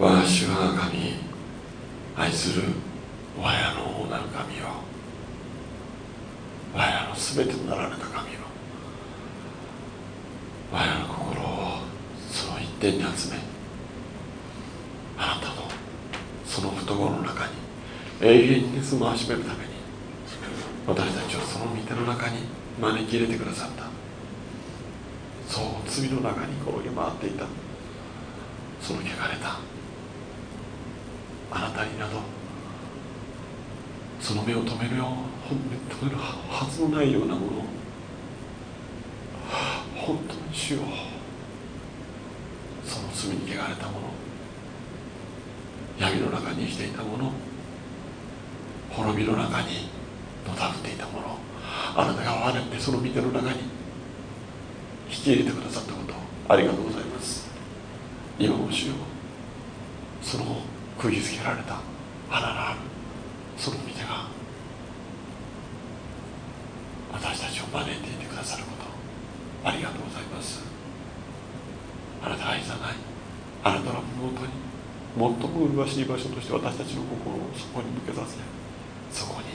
我が主我が神愛する我らの王なる神よ。我らの全てとなられた神よ。我らの心をその一点に集めあなたのその懐の中に永遠に住まわしめるために私たちをその御手の中に招き入れてくださった。そう罪の中に転げ回っていた。その汚れた。あなたになどその目を止めるよ止めるはずのないようなもの本当に主よう。その罪に汚れたもの闇の中に生きていたもの滅びの中にのたっていたものあなたが我ってその御手の中に引き入れてくださったことありがとうございます。今も主よその釘付けられた。花のあるその御手が。私たちを招いていてくださること。ありがとうございます。あなた愛さない。あなたの妹に。最も麗しい場所として私たちの心をそこに向けさせ。そこに。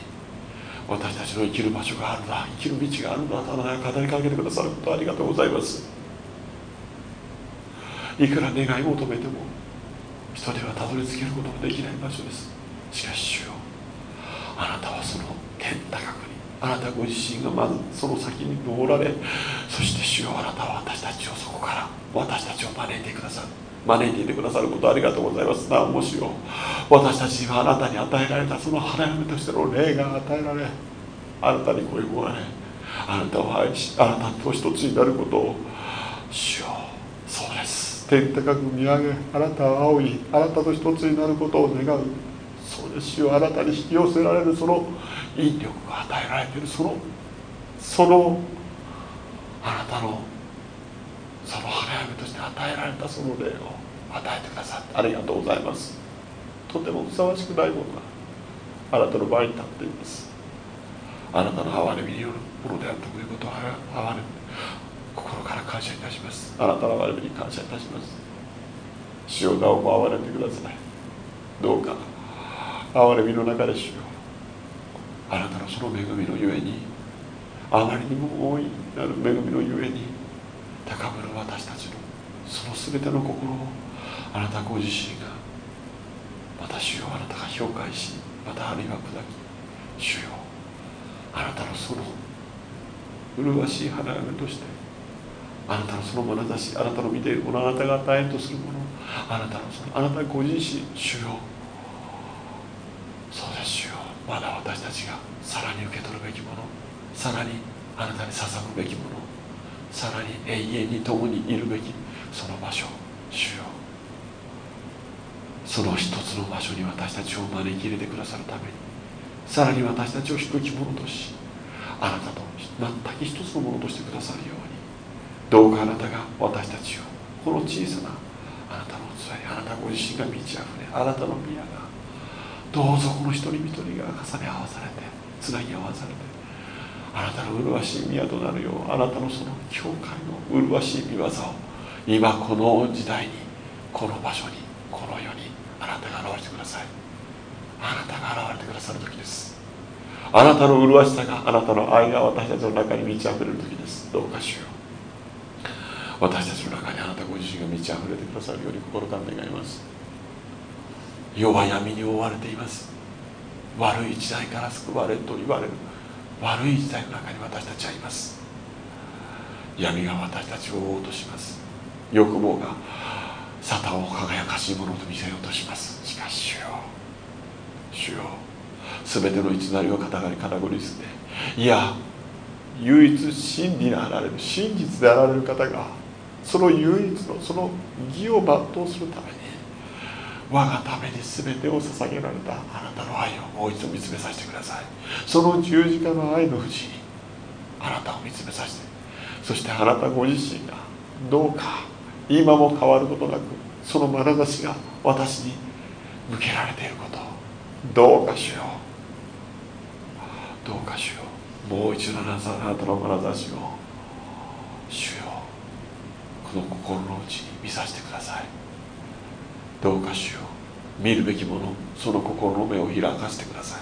私たちの生きる場所があるんだ生きる道があるんだとあなたが語りかけてくださることありがとうございます。いくら願い求めても人ではたどり着けることのできない場所です。しかし主よあなたはその天高くにあなたご自身がまずその先に登られそして主よあなたは私たちをそこから私たちを招いてくださる。招いていてくださることありがとうございます。なおもしよ私たちにはあなたに与えられたその花嫁としての霊が与えられあなたに恋焦がれあなたを愛しあなたと一つになることを主よ天高く見上げあなたを仰ぎあなたと一つになることを願う。そうですよ。あなたに引き寄せられるその引力が与えられている。そのそのあなたのその花嫁として与えられたその霊を与えてくださってありがとうございます。とてもふさわしくないものがあなたの前に立っています。あなたの憐れみによるものであるということを憐れ心から感謝いたします。あなたの憐れに感謝いたします。主よなおも憐れんでください。どうか憐れみの中で主よ。あなたのその恵みのゆえにあまりにも大いなる恵みのゆえに高ぶる私たちのその全ての心をあなたご自身が私をあなたが評価しまたあるいは砕き主よあなたのその麗しい花嫁としてあなたのその眼差しあなたの見ているものあなたが与えんとするものあなたのそのあなたご自身主よ。そうです主よ。まだ私たちがさらに受け取るべきものさらにあなたに捧ぐべきものさらに永遠に共にいるべきその場所主よ。その一つの場所に私たちを招き入れてくださるためにさらに私たちを低き者としあなたと全く一つのものとしてくださるように。どうかあなたが私たちをこの小さなあなたの器にあなたご自身が満ち溢れあなたの宮がどうぞこの一人一人が重ね合わされてつなぎ合わされてあなたの麗しい宮となるようあなたのその教会の麗しい見業を今この時代にこの場所にこの世にあなたが表してください。あなたが現れてくださる時です。あなたの麗しさがあなたの愛が私たちの中に満ち溢れる時です。どうかしよう。私たちの中にあなたご自身が満ち溢れてくださるように心から願います。世は闇に覆われています。悪い時代から救われと言われる。悪い時代の中に私たちはいます。闇が私たちを覆おうとします。欲望がサタンを輝かしいものと見せようとします。しかし主よ。主よ。全ての偽りを肩がり肩ごり捨ていや唯一真理であられる真実であられる方がその唯一のその義を全うするために我がために全てを捧げられたあなたの愛をもう一度見つめさせてください。その十字架の愛の縁にあなたを見つめさせてそしてあなたご自身がどうか今も変わることなくその眼差しが私に向けられていることどうかしよう。どうかしよう。もう一度あなたの眼差しを。主よ。の心の内に見させてください。どうかしよう見るべきものその心の目を開かせてください。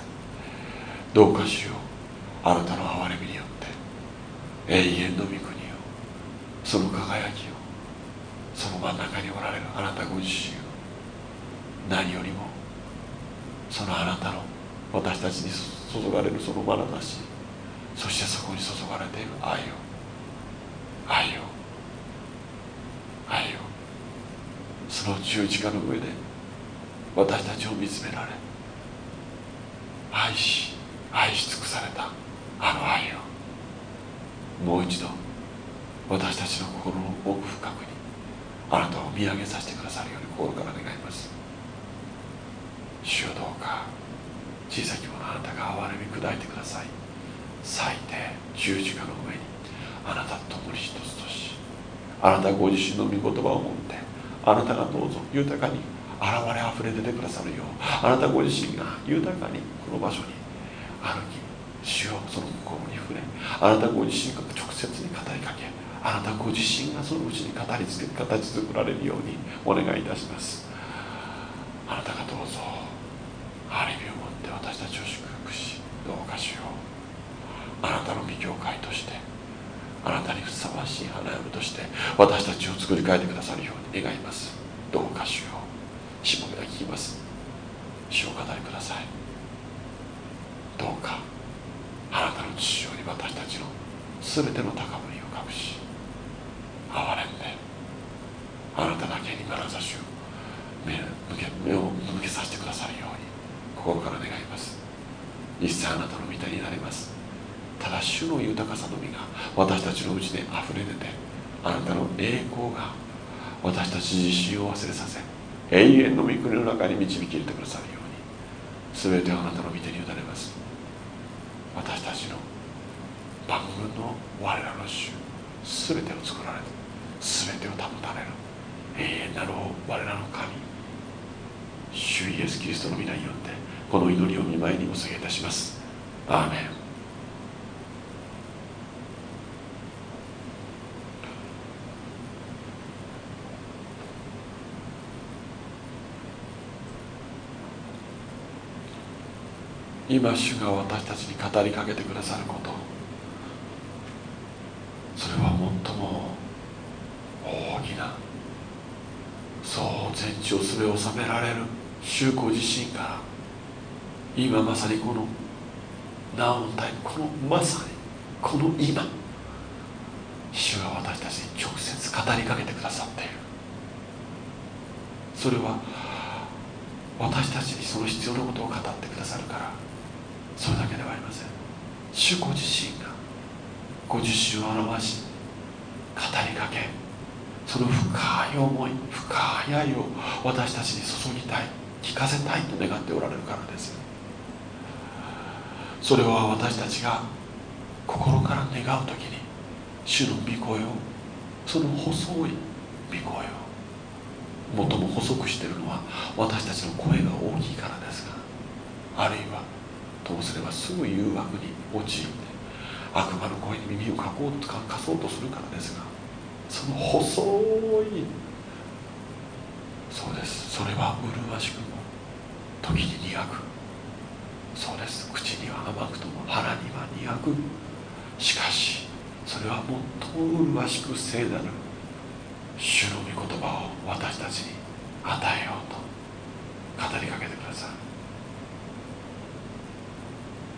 どうかしようあなたの憐れみによって永遠の御国をその輝きをその真ん中におられるあなたご自身を何よりもそのあなたの私たちに注がれるその眼差しそしてそこに注がれている愛を愛を愛を。その十字架の上で私たちを見つめられ愛し愛し尽くされたあの愛を。もう一度私たちの心の奥深くにあなたを見上げさせてくださるように心から願います。主よどうか小さきものあなたが憐れみ砕いてください。最低十字架の上にあなたと共に一つとしあなたご自身の御言葉を持ってあなたがどうぞ豊かに現れあふれ出てくださるようあなたご自身が豊かにこの場所に歩き主よその心に触れあなたご自身が直接に語りかけあなたご自身がそのうちに語りつけ形作られるようにお願いいたします。あなたがどうぞある意味をもって私たちを祝福しどうかしよう。あなたの御教会としてあなたにふさわしい花嫁として私たちを作り変えてくださるように願います。どうかしよしもべが聞きます。主を語りください。どうかあなたの父親に私たちの全ての高ぶりを隠し憐れんであなただけに眼差しを目向け目を向けさせてくださるように心から願います。一切あなたの御手になります。主の豊かさの実が私たちのうちで溢れ出てあなたの栄光が私たち自身を忘れさせ永遠の御国の中に導き入れてくださるように全てあなたの御手に委ねます。私たちの万軍の我らの主全てを作られ全てを保たれる永遠なる我らの神主イエス・キリストの皆によってこの祈りを見舞いにお告げいたしますアーメン今主が私たちに語りかけてくださること。それは最も大きなそう全地をすべ収められる主公自身から。今まさにこのナオンタイこのまさにこの今主が私たちに直接語りかけてくださっている。それは私たちにその必要なことを語ってくださるから。それだけではありません。主ご自身がご自身を表し語りかけその深い思い深い愛を私たちに注ぎたい聞かせたいと願っておられるからです。それは私たちが心から願う時に主の御声をその細い御声を最も細くしているのは私たちの声が大きいからですがあるいはともすればすぐ誘惑に陥って悪魔の声に耳をかこうとかかそうとするからですがその細いそうです。それは麗しくも時に苦くそうです。口には甘くとも腹には苦くしかしそれは最も麗しく聖なる主の御言葉を私たちに与えようと語りかけてください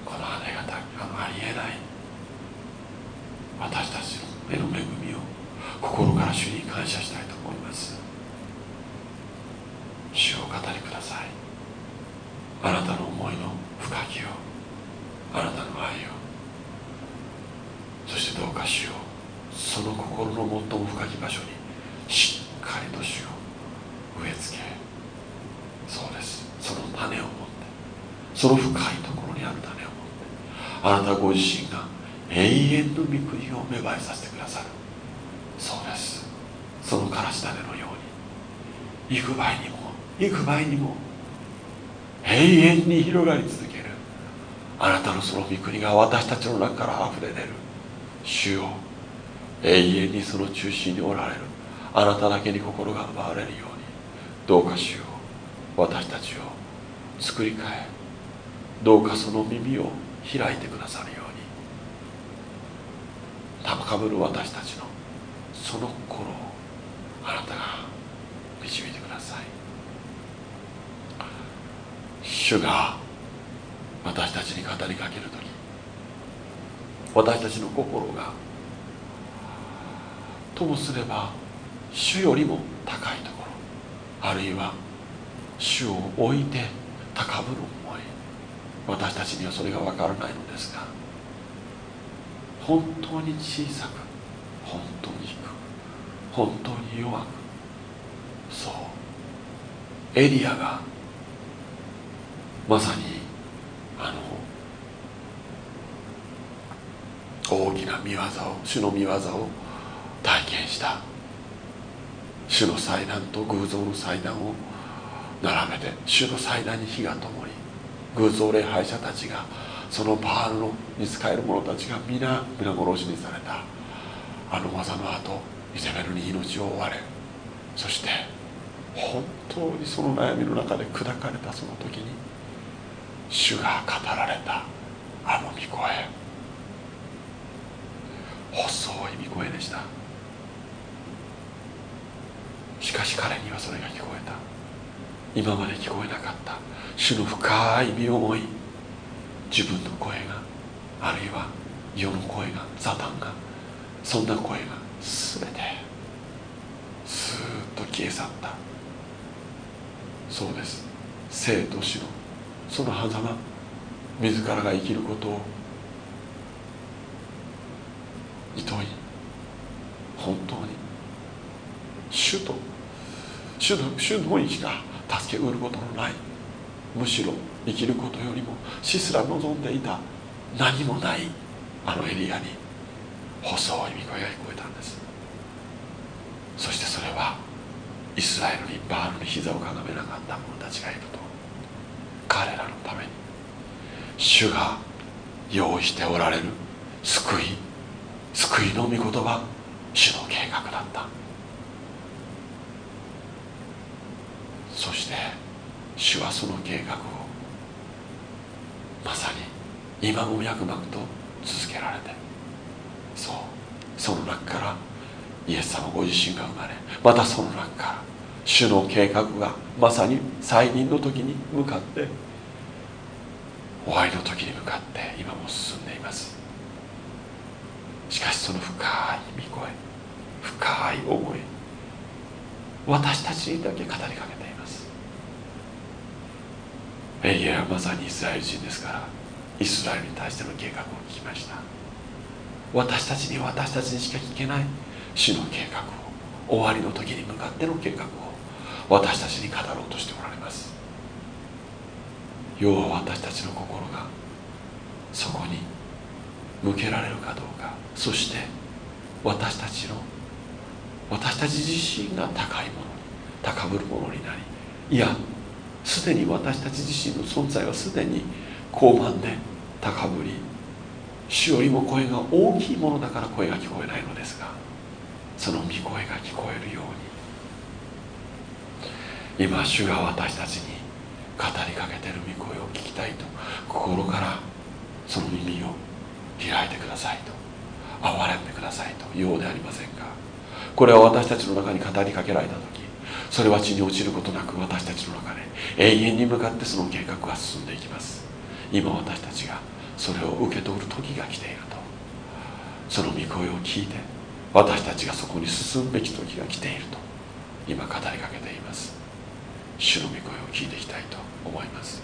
このありがあのありえない。私たちの目の恵みを心から主に感謝したいと思います。主を語りください。あなたの思いの深きをあなたの愛をそしてどうか主をその心の最も深き場所にしっかりと主を植え付けそうです。その種を持ってその深いところにある種を持ってあなたご自身が永遠の御国を芽生えさせてくださる。そうです。そのからし種のように。幾倍にも幾倍にも永遠に広がり続ける。あなたのその御国が私たちの中から溢れ出る。主よ永遠にその中心におられる。あなただけに心が奪われるように。どうか主よ私たちを作り変え。どうかその耳を開いてくださるように。高ぶる私たちのその心をあなたが導いてください。主が私たちに語りかける時私たちの心がともすれば主よりも高いところあるいは主を置いて高ぶる思い。私たちにはそれが分からないのですが本当に小さく本当に低く本当に弱くそうエリアがまさにあの大きな見業を主の見業を体験した主の祭壇と偶像の祭壇を並べて主の祭壇に火が灯り偶像礼拝者たちがそのバールのに仕える者たちが皆皆殺しにされた。あの技の後イゼベルに命を追われそして本当にその悩みの中で砕かれたその時に主が語られたあの御声細い御声でした。しかし彼にはそれが聞こえた。今まで聞こえなかった。主の深い身を思い。自分の声が。あるいは世の声がザタンが。そんな声が全てスーッと消え去った。そうです。生と死の。その狭間自らが生きることをいとい本当に。主と主の主のみしか助けうることのないむしろ生きることよりも死すら望んでいた何もないあのエリアに細い御声が聞こえたんです。そしてそれはイスラエルにバールに膝をかがめなかった者たちがいると彼らのために。主が用意しておられる救い救いの御言葉主の計画だった。そして主はその計画をまさに今も脈々と続けられてそうその中からイエス様ご自身が生まれまたその中から主の計画がまさに再臨の時に向かって終わりの時に向かって今も進んでいます。しかしその深い御声深い思い私たちにだけ語りかけていエリアはまさにイスラエル人ですからイスラエルに対しての計画を聞きました。私たちに私たちにしか聞けない主の計画を終わりの時に向かっての計画を私たちに語ろうとしておられます。要は私たちの心がそこに向けられるかどうかそして私たちの私たち自身が高いものに高ぶるものになりいやすでに私たち自身の存在はすでに高慢で高ぶり主よりも声が大きいものだから声が聞こえないのですがその御声が聞こえるように。今主が私たちに語りかけてる御声を聞きたいと心からその耳を開いてくださいと。憐れんでくださいと。ようでありませんか。これは私たちの中に語りかけられた時それは地に落ちることなく私たちの中で永遠に向かってその計画が進んでいきます。今私たちがそれを受け取る時が来ていると。その御声を聞いて私たちがそこに進むべき時が来ていると今語りかけています。主の御声を聞いていきたいと思います。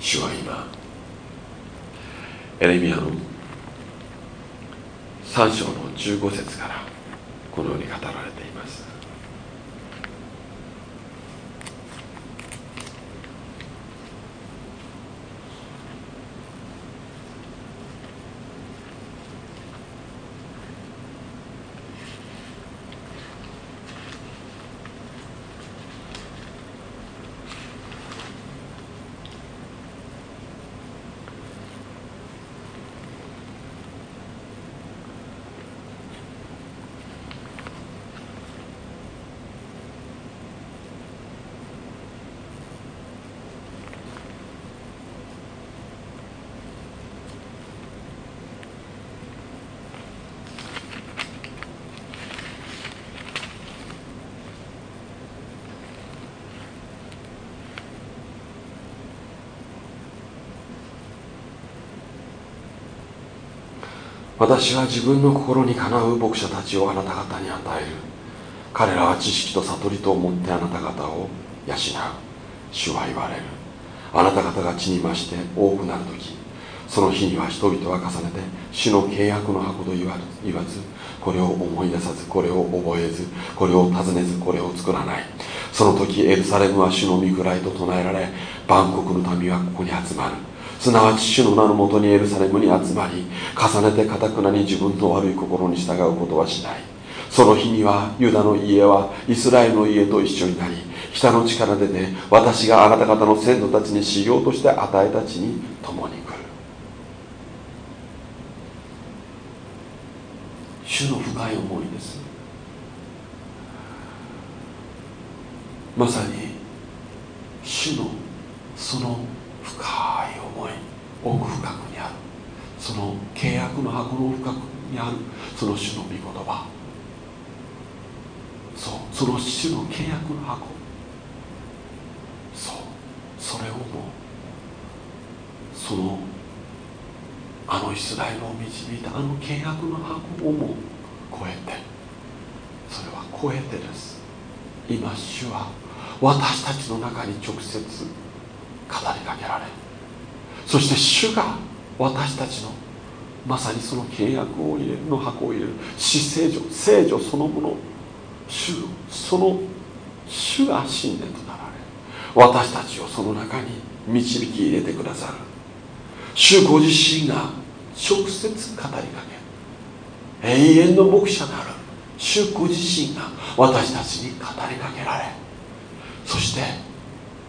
主は今エレミアの3章の15節からこのように語られています。私は自分の心にかなう牧者たちをあなた方に与える。彼らは知識と悟りと思ってあなた方を養う。主は言われる。あなた方が地に増して多くなる時その日には人々は重ねて主の契約の箱と言わ言わずこれを思い出さずこれを覚えずこれを尋ねずこれを作らない。その時エルサレムは主の御位と唱えられ万国の民はここに集まる。すなわち主の名のもとにエルサレムに集まり重ねてかたくなに自分の悪い心に従うことはしない。その日にはユダの家はイスラエルの家と一緒になり北の力でね私があなた方の先祖たちに修行として与えた地に共に来る。主の深い思いです。まさに主のその深い思い奥深くにあるその契約の箱の深くにあるその主の御言葉。そうその主の契約の箱。そうそれをもうそのあのイスラエルを導いたあの契約の箱をも超えてそれは超えてです。今主は私たちの中に直接語りかけられそして主が私たちのまさにその契約を入れるの箱を入れる死聖女聖女そのもの主その主が信念となられ私たちをその中に導き入れてくださる。主ご自身が直接語りかける。永遠の牧者なる。主ご自身が私たちに語りかけられそして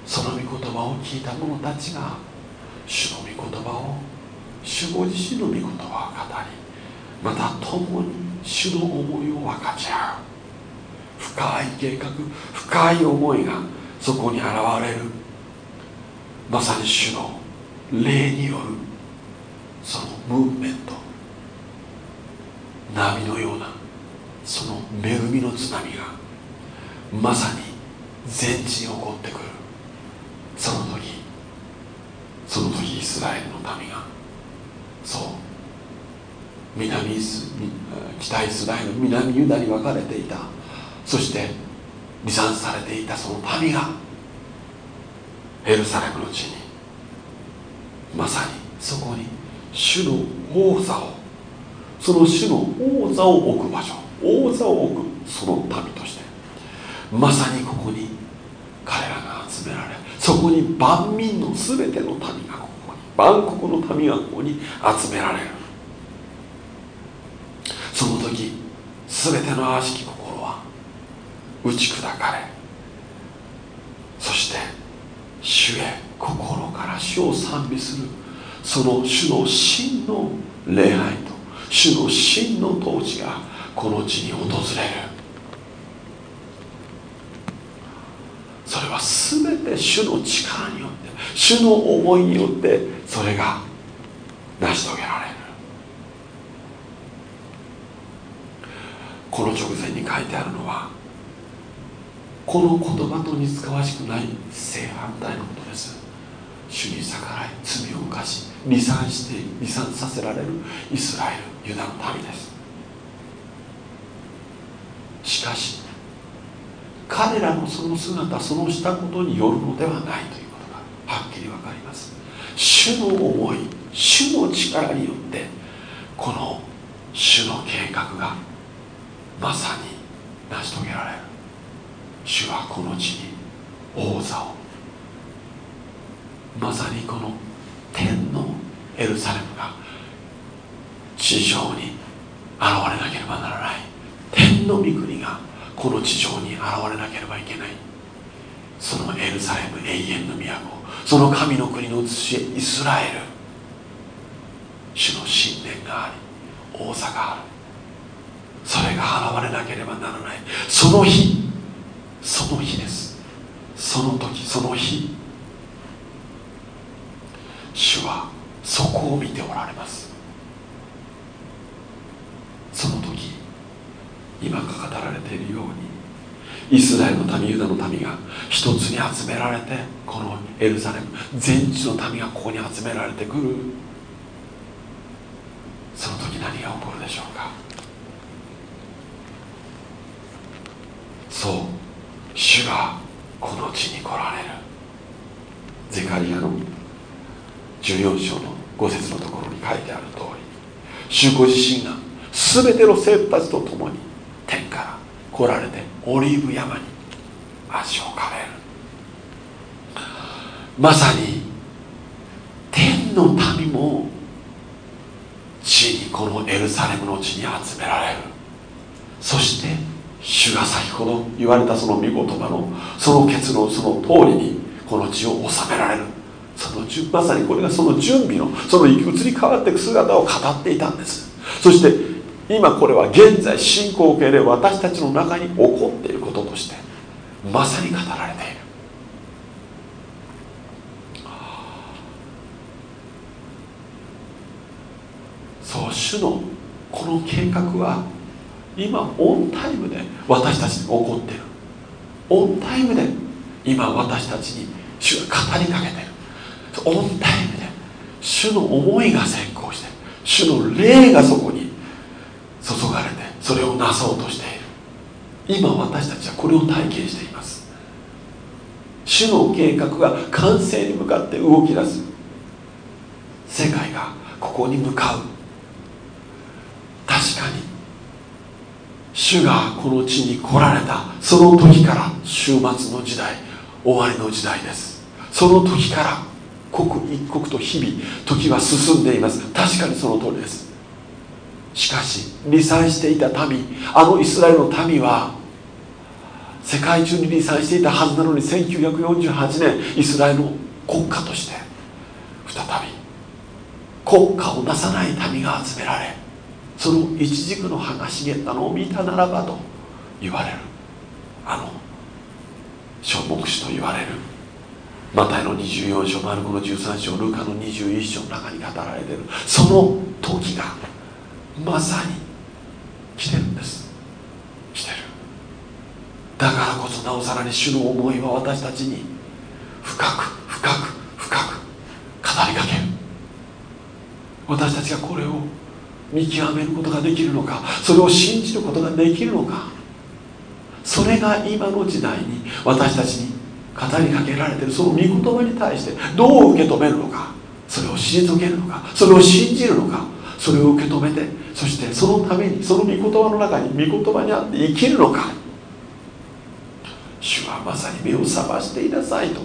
その御言葉を聞いた者たちが主の御言葉を主ご自身の御言葉を語りまた共に主の思いを分かち合う。深い計画深い思いがそこに現れる。まさに主の霊によるそのムーブメント。波のようなその恵みの津波がまさに全地に起こってくる。その時その時イスラエルの民がそう南イス北イスラエル南ユダに分かれていた。そして離散されていたその民がエルサレムの地にまさにそこに主の王座をその主の王座を置く場所王座を置くその民として。まさにここに彼らが集められそこに万民の全ての民がここに万国の民がここに集められる。その時全ての悪しき心は打ち砕かれそして主へ心から主を賛美するその主の真の礼拝と主の真の統治がこの地に訪れる。それは全て主の力によって主の思いによってそれが成し遂げられる。この直前に書いてあるのはこの言葉と似つかわしくない正反対のことです。主に逆らい罪を犯し離散して離散させられるイスラエルユダの民です。しかし彼らのその姿そのしたことによるのではないということがはっきり分かります。主の思い主の力によってこの主の計画がまさに成し遂げられる。主はこの地に王座をまさにこの天のエルサレムが地上に現れなければならない。天の御国がこの地上に現れなければいけない。そのエルサレム永遠の都。その神の国の写しイスラエル。主の信念があり王座がある。それが現れなければならない。その日その日です。その時その日主はそこを見ておられます。その時今が語られているように。イスラエルの民ユダの民が一つに集められてこのエルサレム全地の民がここに集められてくる。その時何が起こるでしょうか？そう主がこの地に来られる。ゼカリアの14章の五節のところに書いてある通り主ご自身が全ての生徒たちと共に天から来られてオリーブ山に足をかれる。まさに天の民も地にこのエルサレムの地に集められる。そして主が先ほど言われたその御言葉のその結論その通りにこの地を治められる。そのまさにこれがその準備のその移り変わっていく姿を語っていたんです。そして今これは現在進行形で私たちの中に起こっていることとしてまさに語られている。そう主のこの計画は今オンタイムで私たちに起こっている。オンタイムで今私たちに主が語りかけている。オンタイムで主の思いが先行して主の霊がそこに注がれてそれをなそうとしている。今私たちはこれを体験しています。主の計画が完成に向かって動き出す。世界がここに向かう。確かに主がこの地に来られた。その時から終末の時代終わりの時代です。その時から刻一刻と日々時は進んでいます。確かにその通りです。しかし離散していた民あのイスラエルの民は世界中に離散していたはずなのに1948年イスラエルの国家として再び国家をなさない民が集められその一軸の葉が茂ったのを見たならばと言われるあの小目視と言われるマタイの24章マルコの13章ルカの21章の中に語られているその時がまさに来てるんです。来てる。だからこそなおさらに主の思いは私たちに深く深く深く語りかける。私たちがこれを見極めることができるのかそれを信じることができるのか。それが今の時代に私たちに語りかけられてるその御言葉に対してどう受け止めるのか。それを退けるのか。それを信じるのか。それを受け止めてそしてそのためにその御言葉の中に御言葉にあって生きるのか。主はまさに目を覚ましていなさいと。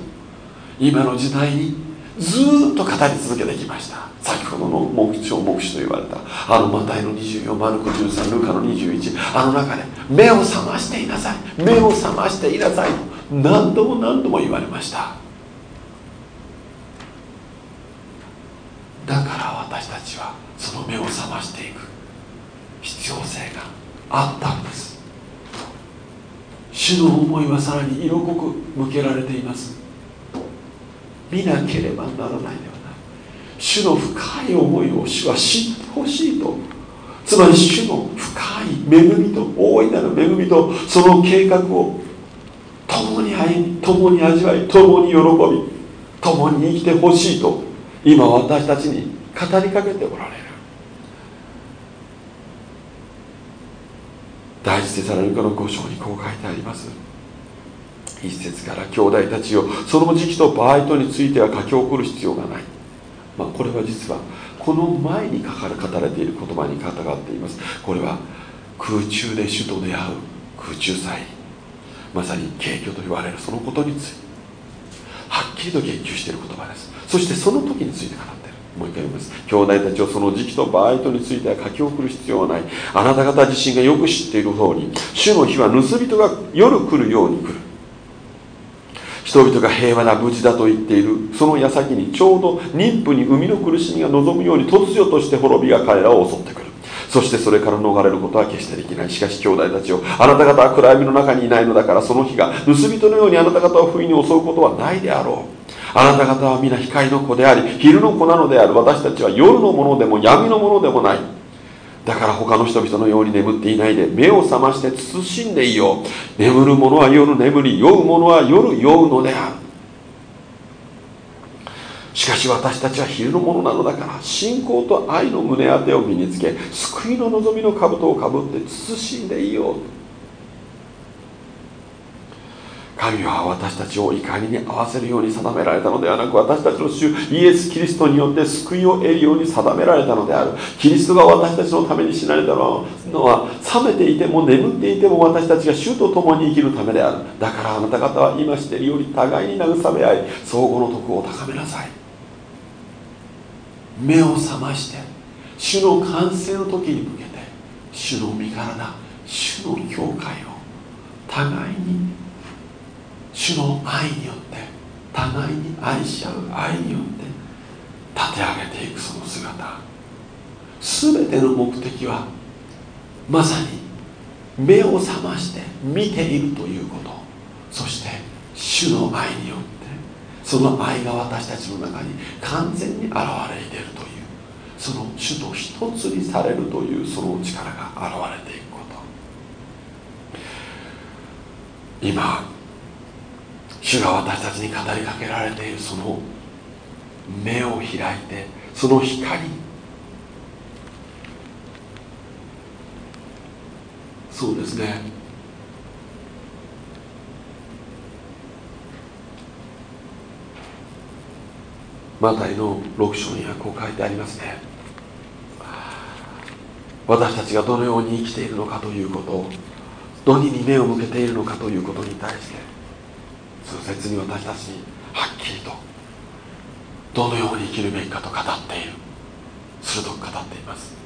今の時代にずっと語り続けてきました。先ほどの目標目視と言われた。あのマタイの24マルコ13ルカの21あの中で目を覚ましていなさい。目を覚ましていなさいと。何度も何度も言われました。だから私たちはその目を覚ましていく。必要性があったんです。主の思いはさらに色濃く向けられています。見なければならないではない。主の深い思いを主は知ってほしいと。つまり主の深い恵みと大いなる恵みとその計画を共に歩み共に味わい共に喜び共に生きてほしいと今私たちに語りかけておられる。第一テサロニカの5章にこう書いてあります。一節から兄弟たちをその時期と場合とについては書き送る必要がない、まあ、これは実はこの前に書かれ語られている言葉に語っています。これは空中で主と出会う空中祭。まさに景挙と言われるそのことについて。はっきりと言及している言葉です。そしてその時について語ってもう一回読みます。兄弟たちをその時期と場合とについては書き送る必要はない。あなた方自身がよく知っている通り主の日は盗人が夜来るように来る。人々が平和な無事だと言っている。その矢先にちょうど妊婦に生みの苦しみが望むように突如として滅びが彼らを襲ってくる。そしてそれから逃れることは決してできない。しかし兄弟たちをあなた方は暗闇の中にいないのだからその日が盗人のようにあなた方を不意に襲うことはないであろう。あなた方は皆光の子であり昼の子なのである。私たちは夜のものでも闇のものでもない。だから他の人々のように眠っていないで目を覚まして慎んでいよう。眠る者は夜眠り酔う者は夜酔うのである。しかし私たちは昼のものなのだから信仰と愛の胸当てを身につけ救いの望みの兜をかぶって慎んでいよう。神は私たちを怒りに合わせるように定められたのではなく私たちの主イエス・キリストによって救いを得るように定められたのである。キリストが私たちのために死なれたのは冷めていても眠っていても私たちが主と共に生きるためである。だからあなた方は今しているより互いに慰め合い相互の徳を高めなさい。目を覚まして主の完成の時に向けて主の身体主の教会を互いに主の愛によって互いに愛し合う愛によって立て上げていくその姿。全ての目的はまさに目を覚まして見ているということ。そして主の愛によってその愛が私たちの中に完全に現れているという。その主と一つにされるというその力が現れていくこと。今主が私たちに語りかけられているその目を開いてその光。そうですね。マタイの6章にはこう書いてありますね。私たちがどのように生きているのかということをどにに目を向けているのかということに対して通説に私たちにはっきりとどのように生きるべきかと語っている。鋭く語っています。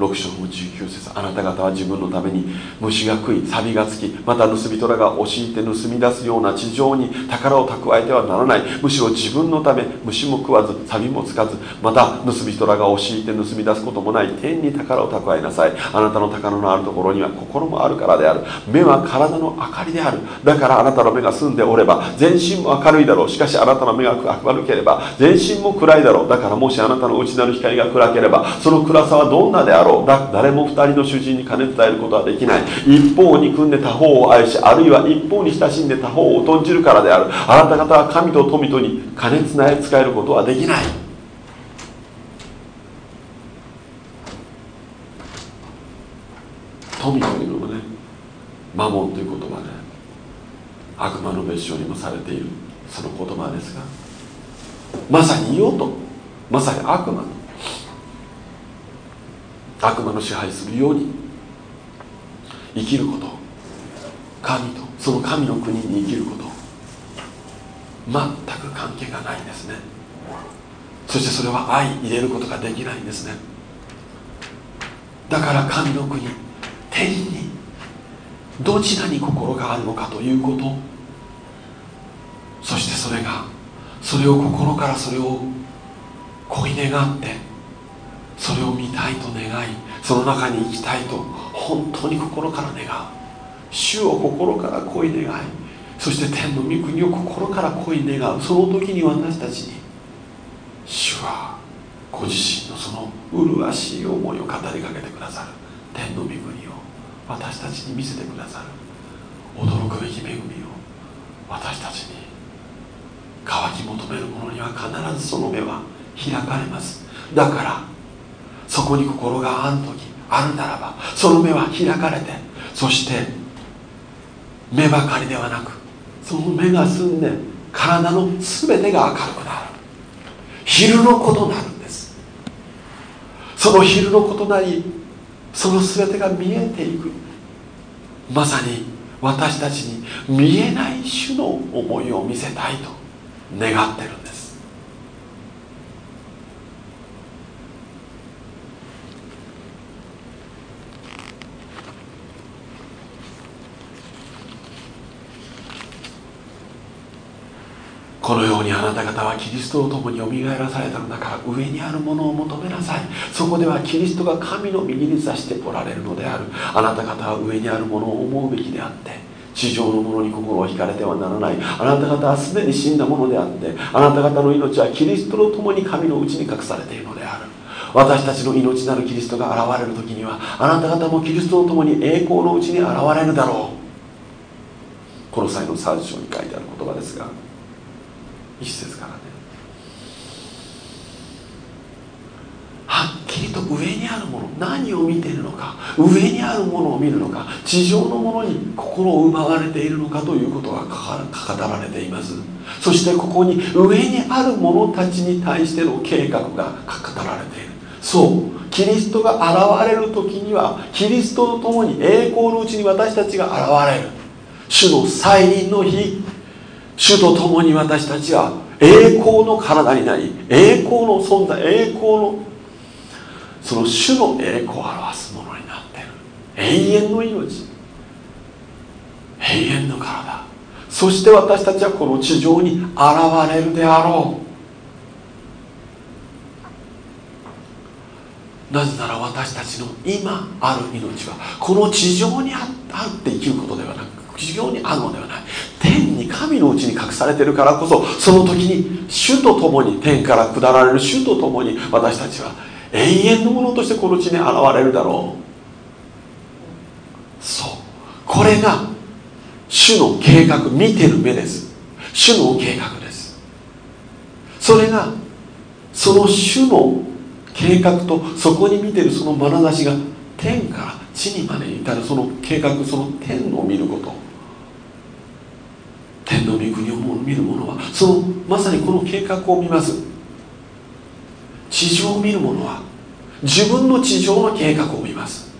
6章の19節あなた方は自分のために虫が食い錆がつきまた盗み人らが押し入って盗み出すような地上に宝を蓄えてはならない。むしろ自分のため虫も食わず錆もつかずまた盗み人らが押し入って盗み出すこともない天に宝を蓄えなさい。あなたの宝のあるところには心もあるからである。目は体の明かりである。だからあなたの目が澄んでおれば全身も明るいだろう。しかしあなたの目が明るければ全身も暗いだろう。だからもしあなたの内なる光が暗ければその暗さはどんなであろう。ろう。だ誰も二人の主人に金伝えることはできない。一方に組んで他方を愛しあるいは一方に親しんで他方を頓じるからである。あなた方は神と富とに金つなえ使えることはできない。富というのはねマモンという言葉で悪魔の別称にもされている。その言葉ですがまさに言おうと。まさに悪魔の悪魔の支配するように生きること。神とその神の国に生きること。全く関係がないんですね。そしてそれは愛入れることができないんですね。だから神の国天にどちらに心があるのかということ。そしてそれがそれを心からそれを恋願ってそれを見たいと願いその中に行きたいと本当に心から願う。主を心から恋願い。そして天の御国を心から恋願う。その時に私たちに主はご自身のその麗しい思いを語りかけてくださる。天の御国を私たちに見せてくださる。驚くべき恵みを私たちに乾き求める者には必ずその目は開かれます。だからそこに心があん時あるならばその目は開かれてそして目ばかりではなくその目が澄んで体の全てが明るくなる。昼のことなるんです。その昼のことなりその全てが見えていく。まさに私たちに見えない種の思いを見せたいと願ってるんですこのようにあなた方はキリストと共によみがえらされたのだから上にあるものを求めなさい。そこではキリストが神の右に座しておられるのである。あなた方は上にあるものを思うべきであって地上のものに心を惹かれてはならない。あなた方はすでに死んだものであってあなた方の命はキリストと共に神のうちに隠されているのである。私たちの命なるキリストが現れる時にはあなた方もキリストと共に栄光のうちに現れるだろう。この際の3章に書いてある言葉ですが一節からねはっきりと上にあるもの何を見ているのか上にあるものを見るのか地上のものに心を奪われているのかということが語られています。そしてここに上にある者たちに対しての計画が語られている。そうキリストが現れる時にはキリストと共に栄光のうちに私たちが現れる。主の再臨の日主と共に私たちは栄光の体になり栄光の存在栄光のその主の栄光を表すものになっている。永遠の命永遠の体。そして私たちはこの地上に現れるであろう。なぜなら私たちの今ある命はこの地上にあって生きることではなく地上にあるのではない。天に神のうちに隠されてるからこそその時に主と共に天から下られる主と共に私たちは永遠のものとしてこの地に現れるだろう。そう。これが主の計画見てる目です。主の計画です。それがその主の計画とそこに見てるその眼差しが天から地にまで至るその計画その天を見ること。天の御国を見る者はそのまさにこの計画を見ます。地上を見る者は自分の地上の計画を見ます。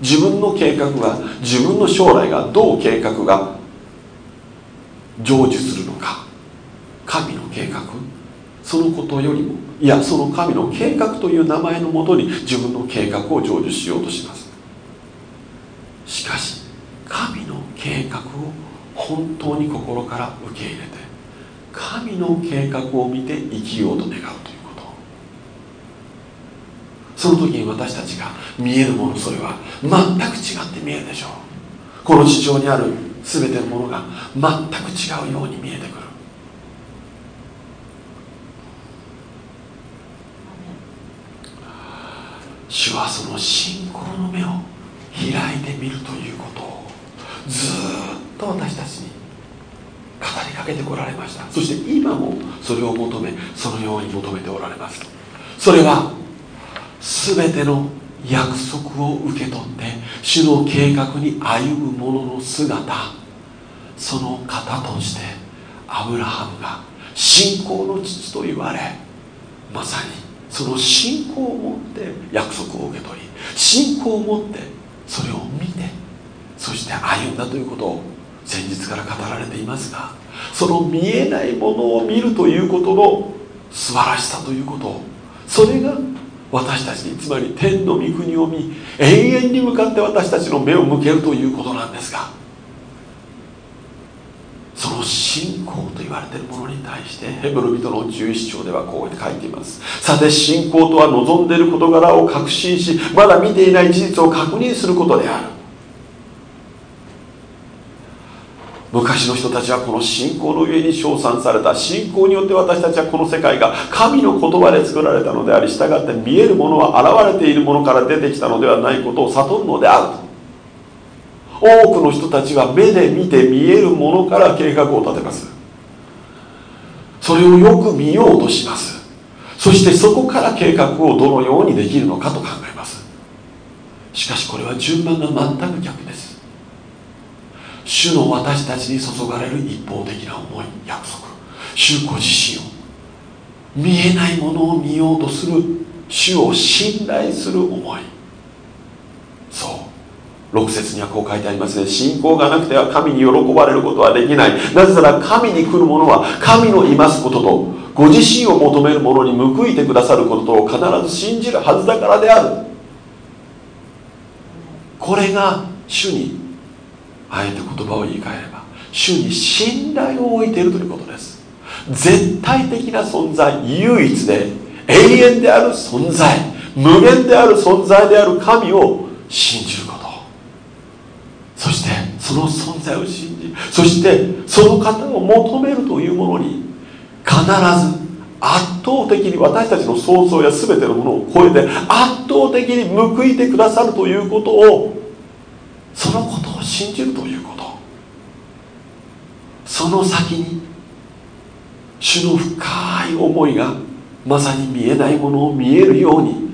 自分の計画が自分の将来がどう計画が成就するのか。神の計画。そのことよりもいやその神の計画という名前のもとに自分の計画を成就しようとします。しかし神の計画を本当に心から受け入れて神の計画を見て生きようと願うということ。その時に私たちが見えるものそれは全く違って見えるでしょう。この地上にある全てのものが全く違うように見えてくる。主はその信仰の目を開いてみるということをずっとと私たちに語りかけてこられました。そして今もそれを求めそのように求めておられます。それは全ての約束を受け取って主の計画に歩む者の姿。その方としてアブラハムが信仰の父と言われまさにその信仰を持って約束を受け取り信仰を持ってそれを見てそして歩んだということを先日から語られていますがその見えないものを見るということの素晴らしさということそれが私たちにつまり天の御国を見永遠に向かって私たちの目を向けるということなんですがその信仰と言われているものに対してヘブル人の11章ではこう書いています。さて信仰とは望んでいる事柄を確信しまだ見ていない事実を確認することである。昔の人たちはこの信仰の上に称賛された信仰によって私たちはこの世界が神の言葉で作られたのであり従って見えるものは現れているものから出てきたのではないことを悟るのである多くの人たちは目で見て見えるものから計画を立てます。それをよく見ようとします。そしてそこから計画をどのようにできるのかと考えます。しかしこれは順番が全く逆です。主の私たちに注がれる一方的な思い約束。主ご自身を見えないものを見ようとする主を信頼する思い。そう。6節にはこう書いてありますね。信仰がなくては神に喜ばれることはできない。なぜなら神に来る者は神のいますこととご自身を求める者に報いてくださることを必ず信じるはずだからである。これが主にあえて言葉を言い換えれば主に信頼を置いているということです。絶対的な存在唯一で永遠である存在無限である存在である神を信じること。そしてその存在を信じそしてその方を求めるというものに必ず圧倒的に私たちの想像や全てのものを超えて圧倒的に報いてくださるということをそのことを信じるということ。その先に主の深い思いがまさに見えないものを見えるように。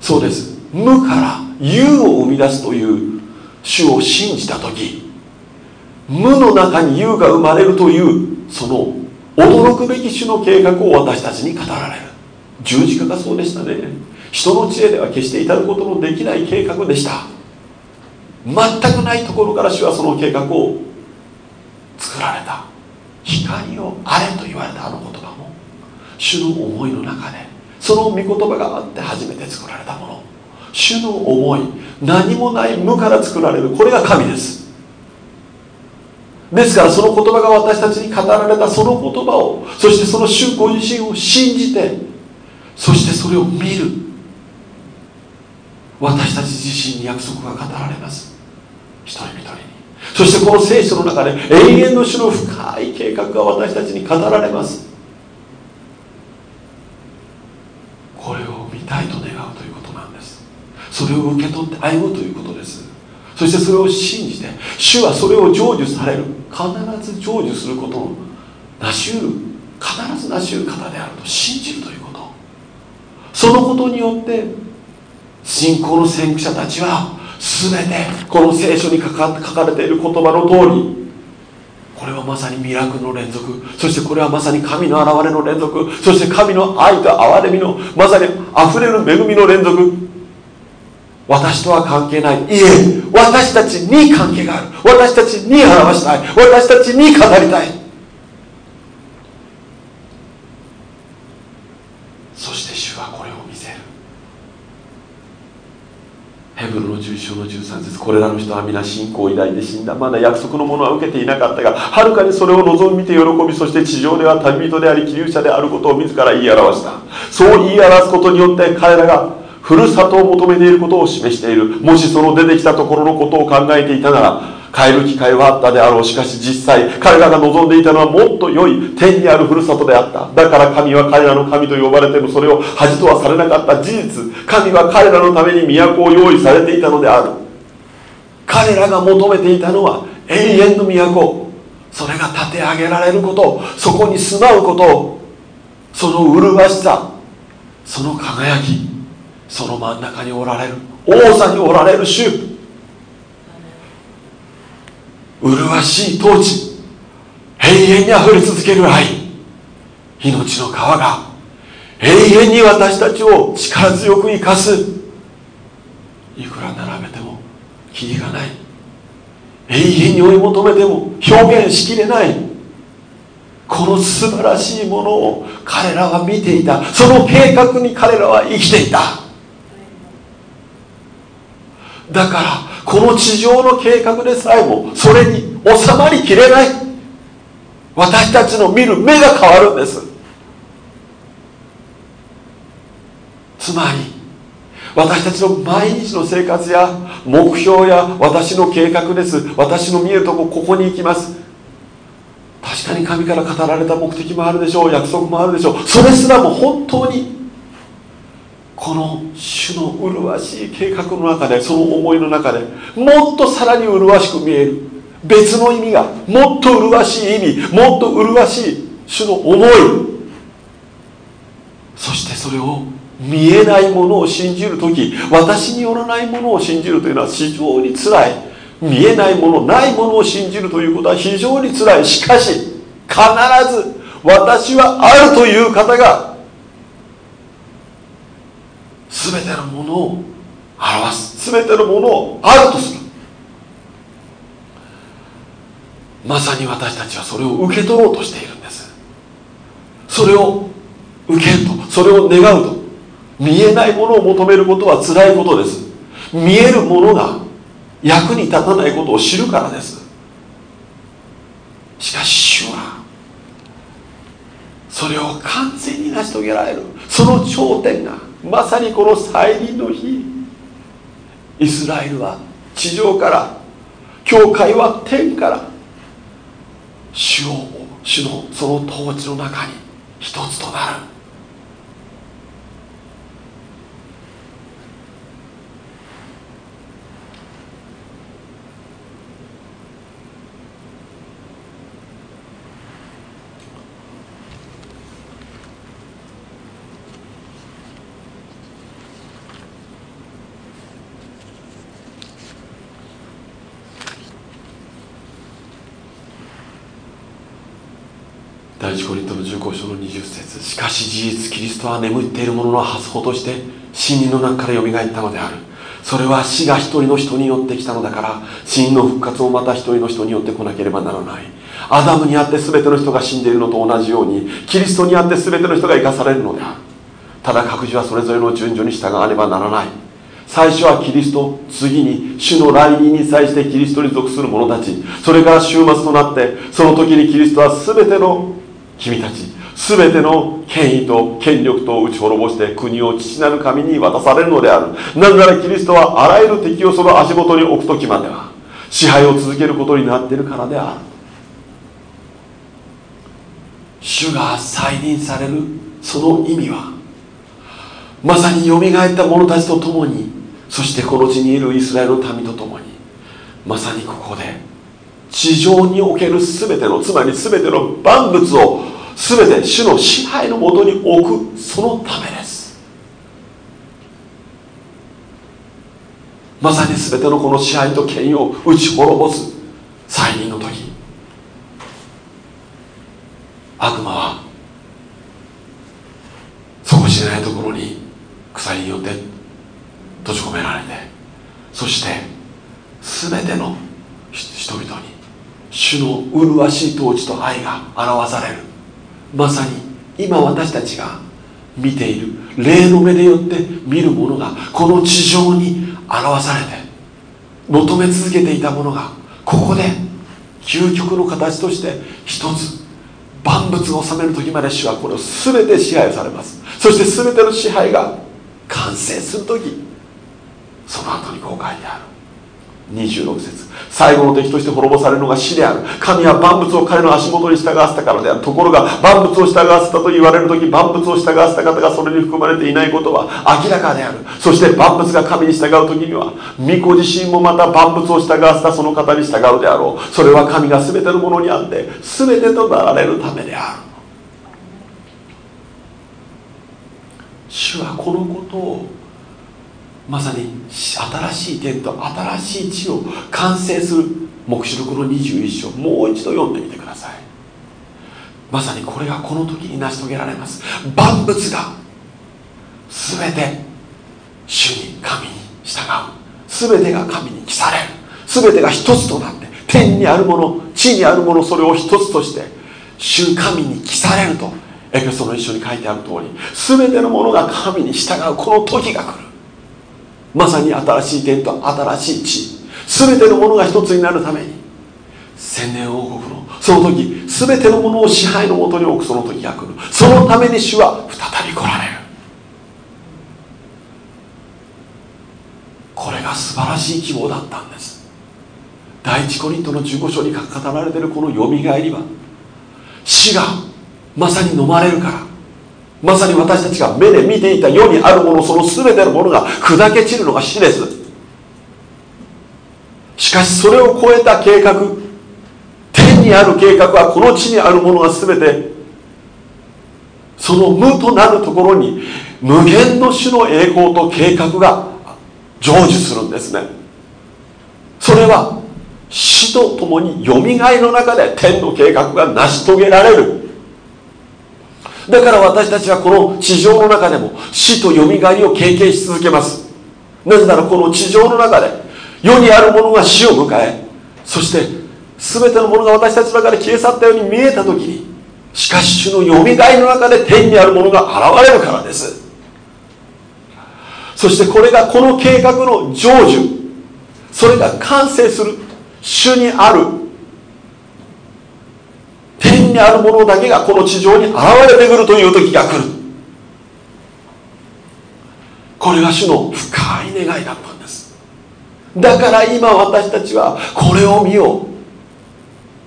そうです。無から有を生み出すという主を信じた時無の中に有が生まれるというその驚くべき主の計画を私たちに語られる。十字架がそうでしたね。人の知恵では決して至ることのできない計画でした。全くないところから主はその計画を作られた。光をあれと言われたあの言葉も主の思いの中でその御言葉があって初めて作られたもの。主の思い何もない無から作られるこれが神です。ですからその言葉が私たちに語られたその言葉をそしてその主ご自身を信じてそしてそれを見る。私たち自身に約束が語られます。一人一人に。そしてこの聖書の中で永遠の主の深い計画が私たちに語られます。これを見たいと願うということなんです。それを受け取って歩むということです。そしてそれを信じて主はそれを成就される。必ず成就することを成し得る。必ず成し得る方であると信じるということ。そのことによって信仰の先駆者たちは全てこの聖書に書かれている言葉の通りこれはまさにミラクルの連続。そしてこれはまさに神の現れの連続。そして神の愛と憐れみのまさに溢れる恵みの連続。私とは関係ない。いえ私たちに関係がある。私たちに表したい。私たちに語りたい。ヘブルの11章の13節これらの人は皆信仰を抱いて死んだ。まだ約束のものは受けていなかったがはるかにそれを望み見て喜びそして地上では旅人であり希留者であることを自ら言い表した。そう言い表すことによって彼らがふるさとを求めていることを示している。もしその出てきたところのことを考えていたなら変える機会はあったであろう。しかし実際彼らが望んでいたのはもっと良い天にあるふるさとであった。だから神は彼らの神と呼ばれてもそれを恥とはされなかった事実。神は彼らのために都を用意されてい。たのである彼らが求めていたのは永遠の都それが立て上げられることそこに住まうことその麗しさその輝きその真ん中におられる王座におられる主麗しい統治。永遠にあふれ続ける愛。命の川が。永遠に私たちを力強く生かす。いくら並べてもキリがない。永遠に追い求めても表現しきれない。この素晴らしいものを彼らは見ていた。その計画に彼らは生きていた。だからこの地上の計画でさえもそれに収まりきれない。私たちの見る目が変わるんです。つまり私たちの毎日の生活や目標や私の計画です。私の見えるとこここに行きます。確かに神から語られた目的もあるでしょう。約束もあるでしょう。それすらも本当にこの主の麗しい計画の中でその思いの中でもっとさらに麗しく見える。別の意味がもっと麗しい意味もっと麗しい主の思い。そしてそれを見えないものを信じる時私によらないものを信じるというのは非常につらい。見えないものないものを信じるということは非常につらい。しかし必ず私はあるという方が全てのものを表す。全てのものをあるとする。まさに私たちはそれを受け取ろうとしているんです。それを受けるとそれを願うと。見えないものを求めることは辛いことです。見えるものが役に立たないことを知るからです。しかし主はそれを完全に成し遂げられる。その頂点がまさにこの再臨の日イスラエルは地上から教会は天から主を主のその統治の中に一つとなる第一コリントの15章の20節しかし事実キリストは眠っている者の発想として死人の中からよみがえったのである。それは死が一人の人によってきたのだから死人の復活もまた一人の人によって来なければならない。アダムにあって全ての人が死んでいるのと同じようにキリストにあって全ての人が生かされるのである。ただ各自はそれぞれの順序に従わねばならない。最初はキリスト次に主の来臨に際してキリストに属する者たち。それから終末となってその時にキリストは全ての君たち全ての権威と権力と打ち滅ぼして国を父なる神に渡されるのである。なぜならキリストはあらゆる敵をその足元に置く時までは支配を続けることになっているからである。主が再臨されるその意味はまさによみがえった者たちと共にそしてこの地にいるイスラエルの民と共にまさにここで地上における全てのつまり全ての万物を全て主の支配のもとに置くそのためです。まさに全てのこの支配と権威を打ち滅ぼす再臨の時悪魔は底知れないところに鎖によって閉じ込められてそして全ての人々に主の麗しい統治と愛が表される。まさに今私たちが見ている霊の目でよって見るものがこの地上に表されて求め続けていたものがここで究極の形として一つ万物を治める時まで主はこれを全て支配されます。そして全ての支配が完成する時その後にこう書いてある。26節。最後の敵として滅ぼされるのが死である。神は万物を彼の足元に従わせたからである。ところが万物を従わせたと言われる時万物を従わせた方がそれに含まれていないことは明らかである。そして万物が神に従う時には御子自身もまた万物を従わせたその方に従うであろう。それは神が全てのものにあって全てとなられるためである。主はこのことをまさに新しい天と新しい地を完成する黙示録の21章。もう一度読んでみてください。まさにこれがこの時に成し遂げられます。万物が全て主に神に従う。全てが神に帰される。全てが一つとなって天にあるもの地にあるものそれを一つとして主神に帰されるとエペソの一緒に書いてある通り全てのものが神に従う。この時が来る。まさに新しい天と新しい地。全てのものが一つになるために千年王国のその時全てのものを支配のもとに置くその時が来る。そのために主は再び来られる。これが素晴らしい希望だったんです。第一コリントの15章に語られているこのよみがえりは死がまさに飲まれるからまさに私たちが目で見ていた世にあるものその全てのものが砕け散るのが死です。しかしそれを超えた計画天にある計画はこの地にあるものが全てその無となるところに無限の種の栄光と計画が成就するんですね。それは死とともによみがえの中で天の計画が成し遂げられる。だから私たちはこの地上の中でも死とよみがえりを経験し続けます。なぜならこの地上の中で世にあるものが死を迎えそして全てのものが私たちの中で消え去ったように見えた時にしかし主のよみがえりの中で天にあるものが現れるからです。そしてこれがこの計画の成就。それが完成する主にあるにあるものだけがこの地上に現れてくるという時が来る。これが主の深い願いだったんです。だから今私たちはこれを見よう。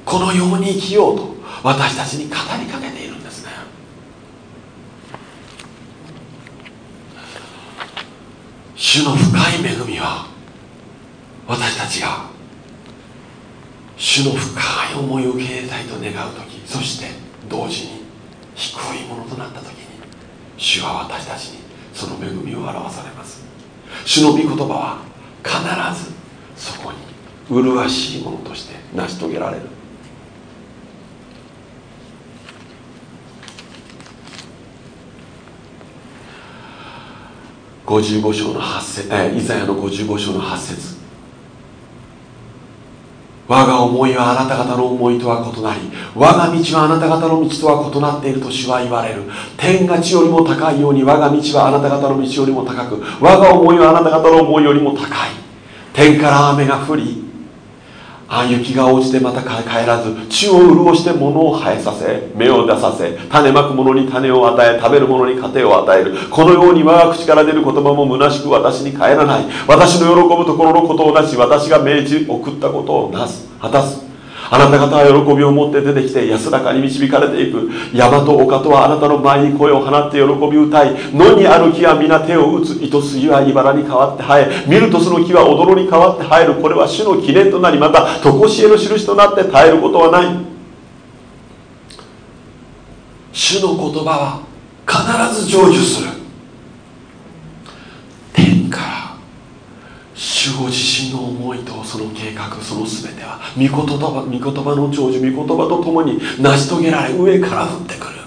このように生きようと。私たちに語りかけているんですね。主の深い恵みは私たちが主の深い思いを受け入れたいと願う時。そして同時に低いものとなった時に主は私たちにその恵みを表されます。主の御言葉は必ずそこに麗しいものとして成し遂げられる。55章の8節えイザヤの55章の8節。我が思いはあなた方の思いとは異なり我が道はあなた方の道とは異なっていると主は言われる。天が地よりも高いように我が道はあなた方の道よりも高く我が思いはあなた方の思いよりも高い。天から雨が降りあ雪が落ちてまた帰らず地を潤して物を生えさせ芽を出させ種まく者に種を与え食べる者に糧を与える。このように我が口から出る言葉も虚しく私に帰らない。私の喜ぶところのことをなし私が命じ送ったことをなす。果たすあなた方は喜びを持って出てきて安らかに導かれていく。山と丘とはあなたの前に声を放って喜び歌い野にある木は皆手を打つ糸杉は茨に変わって生え見るとその木は踊ろに変わって生える。これは主の記念となりまた常しえの印となって絶えることはない。主の言葉は必ず成就する天から主ご自身の思いとその計画その全ては御言葉御言葉の成就御言葉とともに成し遂げられ上から降ってくる。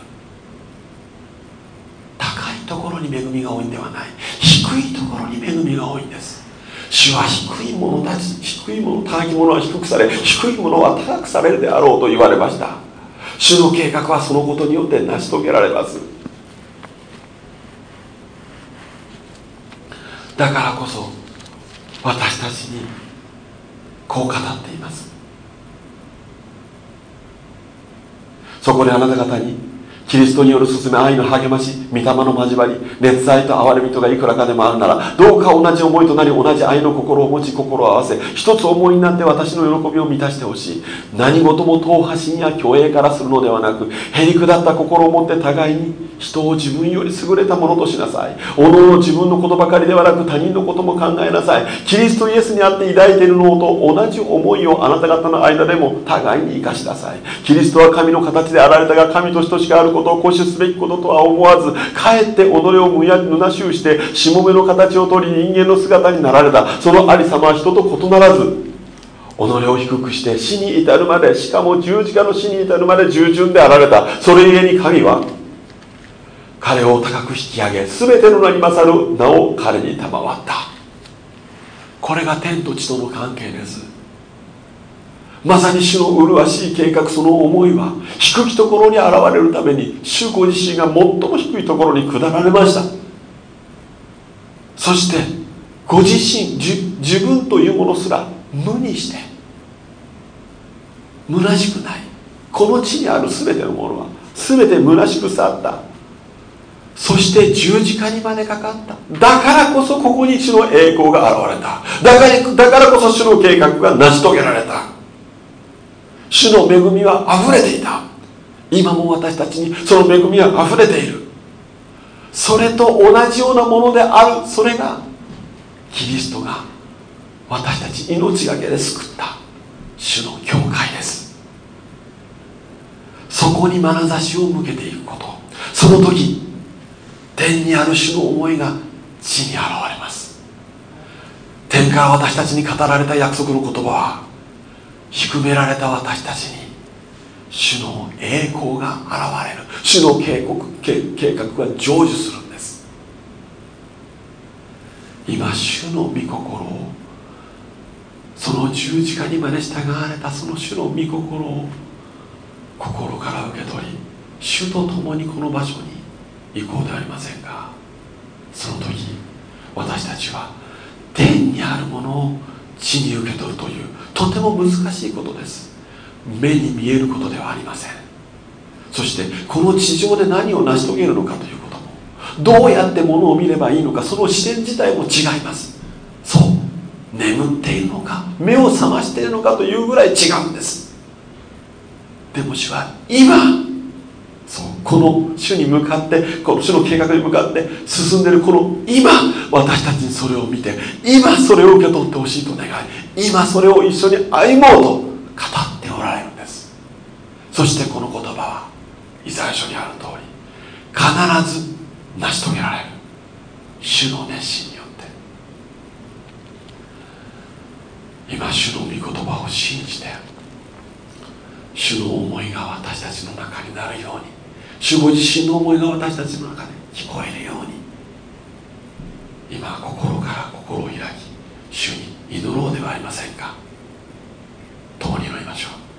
高いところに恵みが多いんではない。低いところに恵みが多いんです。主は低い者たち低い者高き者は低くされ低い者は高くされるであろうと言われました。主の計画はそのことによって成し遂げられます。だからこそ私たちにこう語っています。そこであなた方にキリストによる進め愛の励まし御霊の交わり熱愛と憐れみとがいくらかでもあるならどうか同じ思いとなり同じ愛の心を持ち心を合わせ一つ思いになって私の喜びを満たしてほしい。何事も党派心や虚栄からするのではなくへりくだった心を持って互いに人を自分より優れたものとしなさい。おのおの自分のことばかりではなく他人のことも考えなさい。キリストイエスにあって抱いているのと同じ思いをあなた方の間でも互いに生かしなさい。キリストは神の形であられたが神と等しくあることことを固守すべきこととは思わずかえって己をむやむなしゅうしてしもべの形をとり人間の姿になられた。そのありさまは人と異ならず己を低くして死に至るまでしかも十字架の死に至るまで従順であられた。それゆえに神は彼を高く引き上げ全ての名に勝る名を彼に賜った。これが天と地との関係です。まさに主の麗しい計画その思いは低きところに現れるために主ご自身が最も低いところに下られました。そしてご自身自分というものすら無にして虚しくない。この地にある全てのものは全て虚しく去った。そして十字架にまでかかった。だからこそここに主の栄光が現れた。だからだからこそ主の計画が成し遂げられた。主の恵みは溢れていた。今も私たちにその恵みは溢れている。それと同じようなものである。それがキリストが私たち命がけで救った。主の教会です。そこに眼差しを向けていくこと。その時天にある主の思いが地に現れます。天から私たちに語られた約束の言葉は低められた私たちに主の栄光が現れる。主の計画計画が成就するんです。今主の御心をその十字架にまで従われたその主の御心を心から受け取り主と共にこの場所に行こうではありませんかその時私たちは天にあるものを地に受け取るというとても難しいことです。目に見えることではありません。そしてこの地上で何を成し遂げるのかということもどうやってものを見ればいいのかその視点自体も違います。そう。眠っているのか目を覚ましているのかというぐらい違うんです。でも主は今そうこの主に向かってこの主の計画に向かって進んでいるこの今私たちにそれを見て今それを受け取ってほしいと願い今それを一緒に歩もうと語っておられるんです。そしてこの言葉はイザヤ書にある通り必ず成し遂げられる。主の熱心によって。今主の御言葉を信じて主の思いが私たちの中になるように主ご自身の思いが私たちの中で聞こえるように今心から心を開き主に祈ろうではありませんか。共に祈りましょう。